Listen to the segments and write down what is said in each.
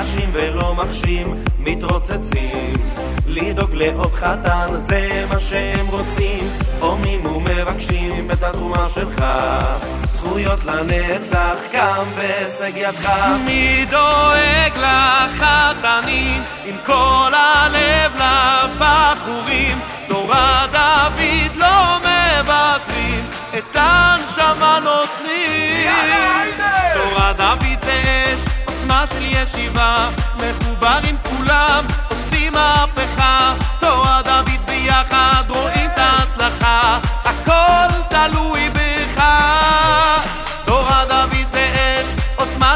חשים ולא מחשים, מתרוצצים. לדאוג לעוד חתן, זה מה שהם רוצים. עומים ומבקשים את התרומה שלך זכויות לנצח, גם בהישג ידך מי דואג לחתנים עם כל הלב לבחורים? תורה דוד לא מוותרים את הנשמה נותנים. תורה דוד זה אש, עוצמה של ישיבה מחוברים כולם, עושים מהפכה. תורה דוד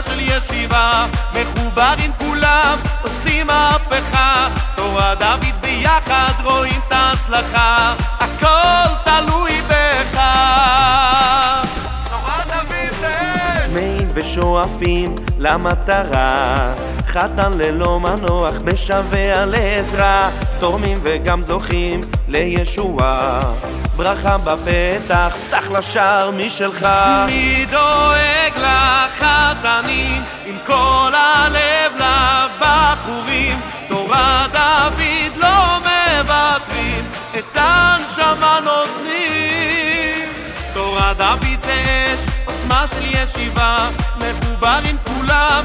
של ישיבה מחוברים כולם, עושים מהפכה. תורה דוד ביחד רואים את ההצלחה הכל תלוי בך. תורה דוד זה אש טמאים ושואפים למטרה חתן ללא מנוח משווע לעזרה תורמים וגם זוכים לישועה ברכה בפתח, פתח לשער משלך. מי דואג לחתנים עם כל הלב לבחורים? תורה דוד לא מוותרים את הנשמה נותנים. תורה דוד זה אש, עוצמה של ישיבה מחוברים כולם,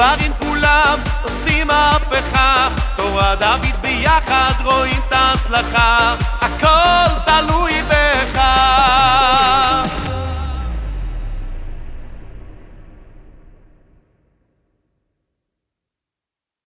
הברים כולם עושים מהפכה, תורה דוד ביחד רואים את ההצלחה, הכל תלוי בך.